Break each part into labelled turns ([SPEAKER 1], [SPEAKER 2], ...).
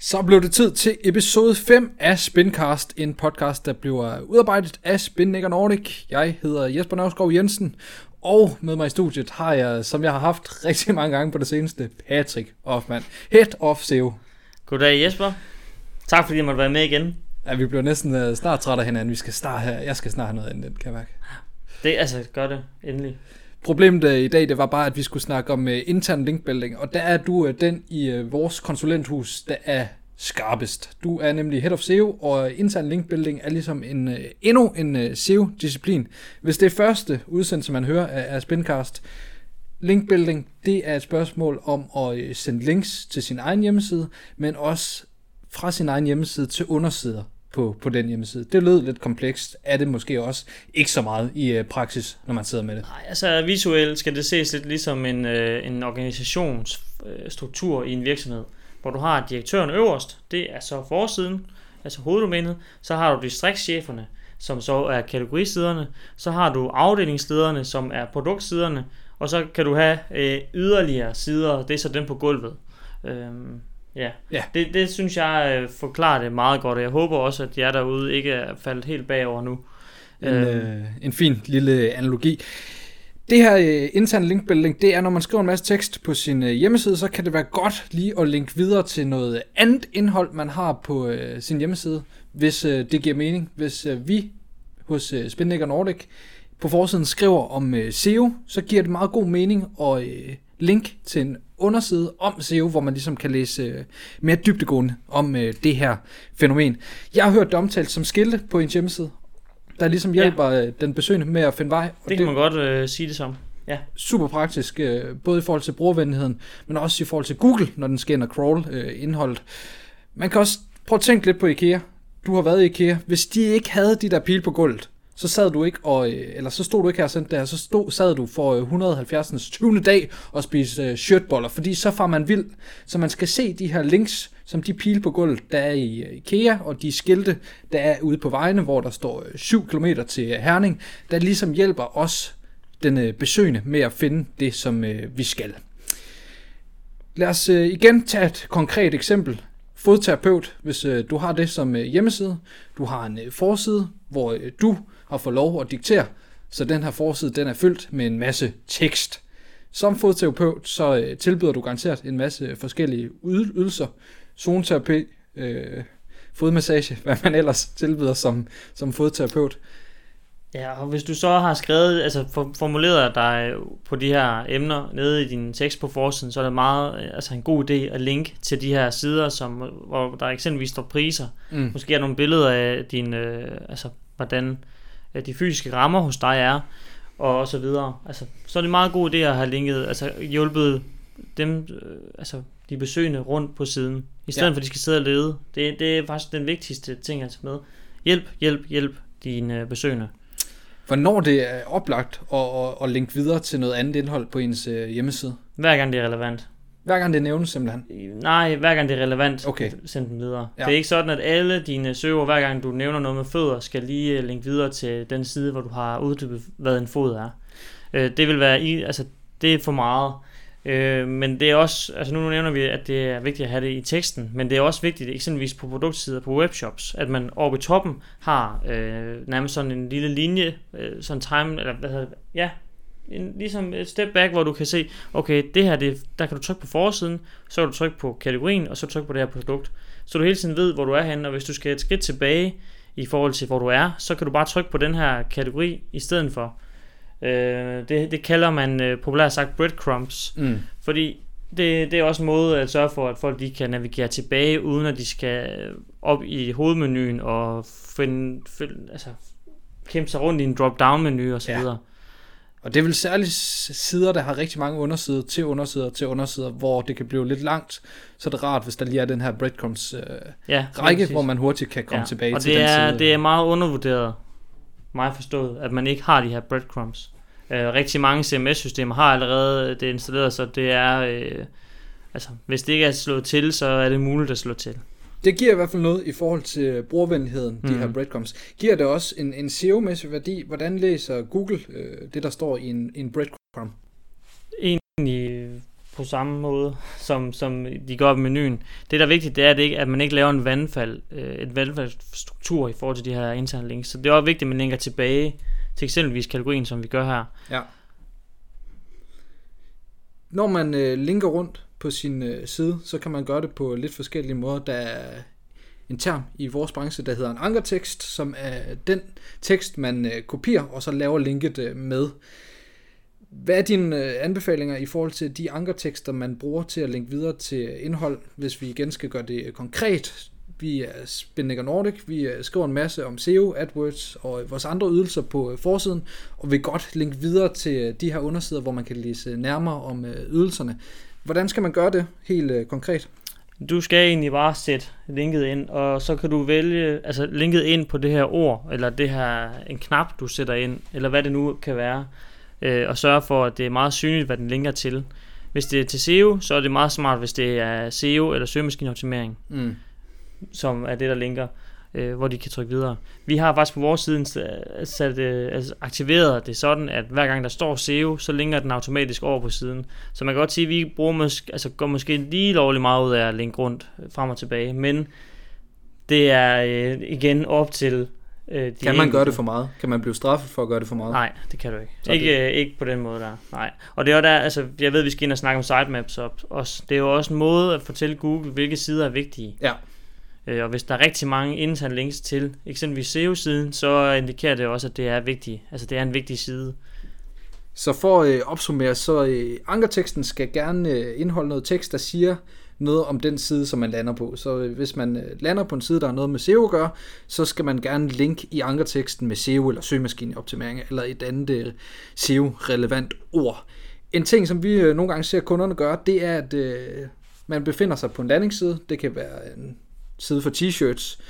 [SPEAKER 1] Så blev det tid til episode 5 af Spincast, en podcast, der bliver udarbejdet af Spin Nordic. Jeg hedder Jesper Nørskov Jensen, og med mig i studiet har jeg, som jeg har haft rigtig mange gange på det seneste, Patrick Hoffmann, Head of SEO.
[SPEAKER 2] Goddag Jesper. Tak fordi jeg måtte være med igen.
[SPEAKER 1] Ja, vi bliver næsten uh, snart trætte af hinanden. Vi skal snart her. Jeg skal snart have noget andet, kan jeg mærke.
[SPEAKER 2] Det, altså, gør det, endelig.
[SPEAKER 1] Problemet uh, i dag, det var bare, at vi skulle snakke om uh, intern linkbuilding, og der er du uh, den i uh, vores konsulenthus, der er skarpest. Du er nemlig Head of SEO, og intern linkbuilding er ligesom en, uh, endnu en uh, SEO-disciplin. Hvis det er første udsendelse, man hører af, af Spincast, linkbuilding, det er et spørgsmål om at sende links til sin egen hjemmeside, men også fra sin egen hjemmeside til undersider på, på den hjemmeside. Det lød lidt komplekst, er det måske også ikke så meget i øh, praksis, når man sidder med det.
[SPEAKER 2] Nej, altså visuelt skal det ses lidt ligesom en, øh, en organisationsstruktur i en virksomhed, hvor du har direktøren øverst, det er så forsiden, altså hoveddomænet, så har du distriktscheferne, som så er kategorisiderne, så har du afdelingslederne, som er produktsiderne, og så kan du have øh, yderligere sider, det er så dem på gulvet. Øhm, Ja,
[SPEAKER 1] Ja.
[SPEAKER 2] Det, det synes jeg øh, forklarer det meget godt, og jeg håber også, at jer derude ikke er faldet helt bagover nu.
[SPEAKER 1] En, øh, en fin lille analogi. Det her øh, intern linkbuilding, det er, når man skriver en masse tekst på sin øh, hjemmeside, så kan det være godt lige at linke videre til noget andet indhold, man har på øh, sin hjemmeside, hvis øh, det giver mening. Hvis øh, vi hos øh, Spinnaker Nordic på forsiden skriver om øh, SEO, så giver det meget god mening at øh, link til en underside om SEO, hvor man ligesom kan læse øh, mere dybdegående om øh, det her fænomen. Jeg har hørt det omtalt som skilte på en hjemmeside, der ligesom hjælper ja. den besøgende med at finde vej. Og
[SPEAKER 2] Det kan man godt øh, sige det som. Ja.
[SPEAKER 1] super praktisk, øh, både i forhold til brugervenligheden, men også i forhold til Google, når den skal ind og crawl øh, indholdet. Man kan også prøve at tænke lidt på IKEA. Du har været i IKEA. Hvis de ikke havde de der pile på gulvet, så sad du ikke, og, øh, eller så stod du ikke her sendt der, så stod, sad du for øh, 170. 20. dag og spiste øh, shirtboller, fordi så far man vild. Så man skal se de her links, som de pile på gulvet, der er i øh, IKEA, og de skilte, der er ude på vejene, hvor der står 7 km til Herning, der ligesom hjælper os, den øh, besøgende, med at finde det, som øh, vi skal. Lad os øh, igen tage et konkret eksempel. Fodterapeut, hvis øh, du har det som øh, hjemmeside. Du har en øh, forside, hvor øh, du har fået lov at diktere, så den her forside den er fyldt med en masse tekst. Som fodterapeut, så øh, tilbyder du garanteret en masse forskellige yd- ydelser. Zoneterapi, øh, fodmassage, hvad man ellers tilbyder som, som fodterapeut.
[SPEAKER 2] Ja, og hvis du så har skrevet, altså for, formuleret dig på de her emner nede i din tekst på forsiden, så er det meget, øh, altså en god idé at linke til de her sider, som, hvor der eksempelvis står priser.
[SPEAKER 1] Mm.
[SPEAKER 2] Måske er nogle billeder af din, øh, altså hvordan de fysiske rammer hos dig er, og så videre. Altså, så er det en meget god idé at have linket, altså hjulpet dem, øh, altså de besøgende rundt på siden, i stedet
[SPEAKER 1] Ja.
[SPEAKER 2] ja. for at de skal sidde og lede. Det, det er faktisk den vigtigste ting at tage med. Hjælp, hjælp, hjælp dine øh, besøgende.
[SPEAKER 1] Hvornår det er oplagt at, at, at linke videre til noget andet indhold på ens øh, hjemmeside?
[SPEAKER 2] Hver gang det er relevant.
[SPEAKER 1] Hver gang det nævnes simpelthen.
[SPEAKER 2] Nej, hver gang det er relevant,
[SPEAKER 1] Okay.
[SPEAKER 2] send den videre.
[SPEAKER 1] Ja.
[SPEAKER 2] Det er ikke sådan, at alle dine søger, hver gang du nævner noget med fødder, skal lige øh, linke videre til den side, hvor du har uddybet, hvad en fod er. Øh, Det vil være, i, altså det er for meget. Øh, Men det er også, altså nu nævner vi, at det er vigtigt at have det i teksten, men det er også vigtigt, eksempelvis på produktsider på webshops, at man oppe i toppen har øh, nærmest sådan en lille linje, øh, sådan time, eller hvad hedder det, ja, en, ligesom et step back, hvor du kan se, okay, det her, det, der kan du trykke på forsiden, så kan du trykke på kategorien, og så trykke på det her produkt. Så du hele tiden ved, hvor du er henne, og hvis du skal et skridt tilbage i forhold til, hvor du er, så kan du bare trykke på den her kategori i stedet for. Øh, det, det kalder man øh, populært sagt breadcrumbs,
[SPEAKER 1] Mm.
[SPEAKER 2] fordi det, det er også en måde at sørge for, at folk de kan navigere tilbage, uden at de skal op i hovedmenuen og finde, finde altså, kæmpe sig rundt i en drop-down-menu og så
[SPEAKER 1] Ja.
[SPEAKER 2] videre.
[SPEAKER 1] Og det er vel særligt sider, der har rigtig mange undersider til undersider til undersider, hvor det kan blive lidt langt. Så er det rart, hvis der lige er den her breadcrumbs øh,
[SPEAKER 2] Ja,
[SPEAKER 1] række, hvor man hurtigt kan komme tilbage
[SPEAKER 2] og
[SPEAKER 1] til
[SPEAKER 2] det
[SPEAKER 1] den
[SPEAKER 2] er,
[SPEAKER 1] side.
[SPEAKER 2] det er meget undervurderet, mig forstået, at man ikke har de her breadcrumbs. Øh, rigtig mange CMS-systemer har allerede det installeret, så det er, øh, altså, hvis det ikke er slået til, så er det muligt at slå til.
[SPEAKER 1] Det giver i hvert fald noget i forhold til brugervenligheden, de
[SPEAKER 2] Mhm.
[SPEAKER 1] her breadcrumbs. Giver det også en, en SEO-mæssig værdi? Hvordan læser Google øh, det, der står i en, en breadcrumb?
[SPEAKER 2] Egentlig på samme måde, som, som de gør på menuen. Det, der er vigtigt, det er, at, det ikke, at man ikke laver en vandfald, øh, et vandfaldsstruktur i forhold til de her interne links. Så det er også vigtigt, at man linker tilbage til eksempelvis kategorien, som vi gør her.
[SPEAKER 1] Ja. Når man øh, linker rundt på sin øh, side, så kan man gøre det på lidt forskellige måder. Der er en term i vores branche, der hedder en ankertekst, som er den tekst, man øh, kopierer, og så laver linket øh, med. Hvad er dine øh, anbefalinger i forhold til de ankertekster, man bruger til at linke videre til indhold, hvis vi igen skal gøre det øh, konkret? Vi er Spinnaker Nordic, vi øh, skriver en masse om SEO, AdWords og vores andre ydelser på øh, forsiden, og vil godt linke videre til øh, de her undersider, hvor man kan læse nærmere om ydelserne. Hvordan skal man gøre det helt konkret?
[SPEAKER 2] Du skal egentlig bare sætte linket ind, og så kan du vælge, altså linket ind på det her ord, eller det her, en knap, du sætter ind, eller hvad det nu kan være, øh, og sørge for, at det er meget synligt, hvad den linker til. Hvis det er til SEO, så er det meget smart, hvis det er SEO eller søgemaskineoptimering, mm. Som er det, der linker øh, hvor de kan trykke videre. Vi har faktisk på vores side sat, øh, altså aktiveret det sådan, at hver gang der står SEO, så linker den automatisk over på siden. Så man kan godt sige, at vi bruger måske, altså går måske lige lovligt meget ud af at linke rundt øh, frem og tilbage, men det er øh, igen op til
[SPEAKER 1] Øh, de kan man gøre det for meget? Kan man blive straffet for at gøre det for meget?
[SPEAKER 2] Nej, det kan du ikke. ikke, øh, ikke på den måde der. Nej. Og det er der, altså, jeg ved, vi skal ind og snakke om sitemaps op, også. Det er jo også en måde at fortælle Google, hvilke sider er vigtige.
[SPEAKER 1] Ja.
[SPEAKER 2] Øh, og hvis der er rigtig mange interne links til eksempelvis SEO-siden, så indikerer det også, at det er vigtigt. Altså det er en vigtig side.
[SPEAKER 1] Så for øh, at opsummere, så øh, ankerteksten skal gerne øh, indeholde noget tekst, der siger noget om den side, som man lander på. Så hvis man lander på en side, der har noget med SEO at gøre, så skal man gerne link i ankerteksten med SEO eller søgemaskineoptimering eller et andet SEO-relevant ord. En ting, som vi nogle gange ser kunderne gøre, det er, at man befinder sig på en landingsside. Det kan være en side for t-shirts,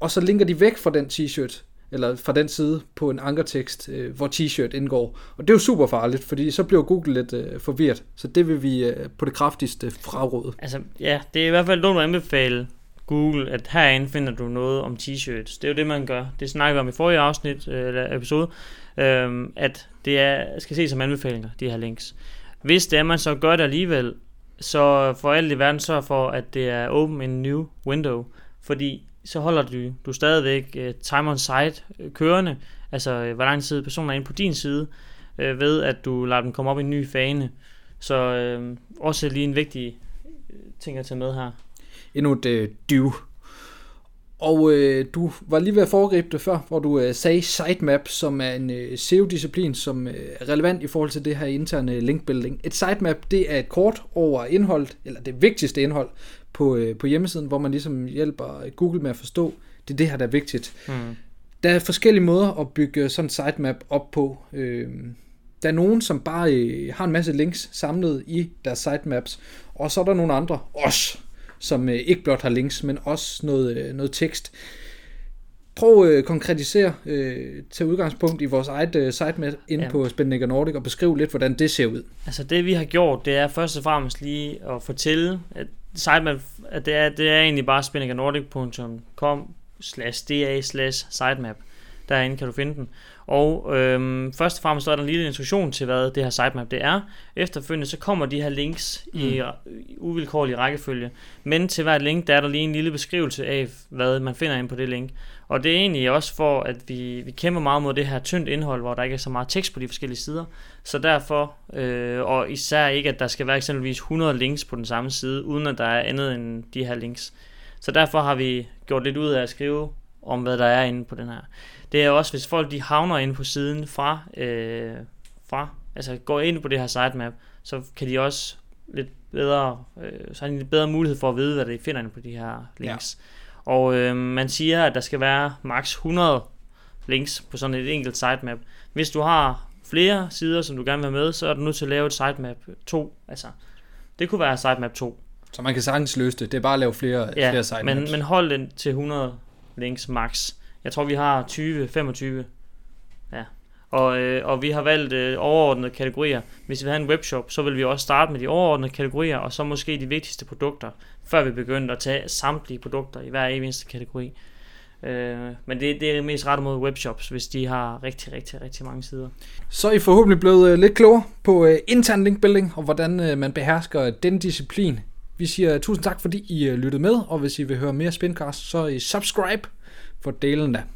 [SPEAKER 1] og så linker de væk fra den t-shirt, eller fra den side på en ankertekst, øh, hvor t-shirt indgår. Og det er jo super farligt, fordi så bliver Google lidt øh, forvirret. Så det vil vi øh, på det kraftigste fraråde.
[SPEAKER 2] Altså, ja, det er i hvert fald nogen, at anbefale Google, at herinde finder du noget om t-shirts. Det er jo det, man gør. Det snakker vi om i forrige afsnit, øh, eller episode, øh, at det er, skal ses som anbefalinger, de her links. Hvis det er, man så gør det alligevel, så for alt i verden sørg for, at det er open in new window, fordi så holder du, du stadigvæk uh, time on site øh, kørende, altså øh, hvor lang tid personer er inde på din side, uh, ved at du lader dem komme op i en ny fane. Så uh, også lige en vigtig ting at tage med her.
[SPEAKER 1] Endnu et uh, dyv og øh, du var lige ved at foregribe det før, hvor du øh, sagde sitemap, som er en øh, SEO-disciplin, som øh, er relevant i forhold til det her interne linkbuilding. Et sitemap, det er et kort over indhold, eller det vigtigste indhold på, øh, på hjemmesiden, hvor man ligesom hjælper Google med at forstå, det er det her, der er vigtigt. Mm. Der er forskellige måder at bygge sådan et sitemap op på. Øh, der er nogen, som bare øh, har en masse links samlet i deres sitemaps, og så er der nogle andre, også som øh, ikke blot har links, men også noget, øh, noget tekst. Prøv at øh, konkretisere, øh, tage udgangspunkt i vores eget øh, sitemap inde ja. på Spending Nordic og beskrive lidt, hvordan det ser ud.
[SPEAKER 2] Altså det vi har gjort, det er først og fremmest lige at fortælle, at sitemap, at det er, det er egentlig bare spendingernordic.com slash da slash sitemap. Derinde kan du finde den. Og øhm, først og fremmest så er der en lille instruktion til, hvad det her sitemap det er. Efterfølgende så kommer de her links mm. i uvilkårlig rækkefølge. Men til hvert link, der er der lige en lille beskrivelse af, hvad man finder ind på det link. Og det er egentlig også for, at vi, vi kæmper meget mod det her tyndt indhold, hvor der ikke er så meget tekst på de forskellige sider. Så derfor, øh, og især ikke, at der skal være eksempelvis 100 links på den samme side, uden at der er andet end de her links. Så derfor har vi gjort lidt ud af at skrive om, hvad der er inde på den her det er også, hvis folk de havner ind på siden fra, øh, fra altså går ind på det her sitemap, så kan de også lidt bedre, øh, så har de en lidt bedre mulighed for at vide, hvad de finder inde på de her links. Ja. Og øh, man siger, at der skal være maks 100 links på sådan et enkelt sitemap. Hvis du har flere sider, som du gerne vil have med, så er du nødt til at lave et sitemap 2. Altså, det kunne være sitemap 2.
[SPEAKER 1] Så man kan sagtens løse det. Det er bare at lave flere, ja, flere
[SPEAKER 2] sitemaps. Men, men hold den til 100 links max. Jeg tror, vi har 20, 25. Ja. Og, øh, og vi har valgt øh, overordnede kategorier. Hvis vi har en webshop, så vil vi også starte med de overordnede kategorier, og så måske de vigtigste produkter, før vi begynder at tage samtlige produkter i hver eneste kategori. Øh, men det, det er mest rettet mod webshops, hvis de har rigtig, rigtig, rigtig mange sider.
[SPEAKER 1] Så er I forhåbentlig blevet øh, lidt klogere på øh, intern link building, og hvordan øh, man behersker den disciplin. Vi siger øh, tusind tak, fordi I øh, lyttede med, og hvis I vil høre mere Spincast, så I subscribe for delen da.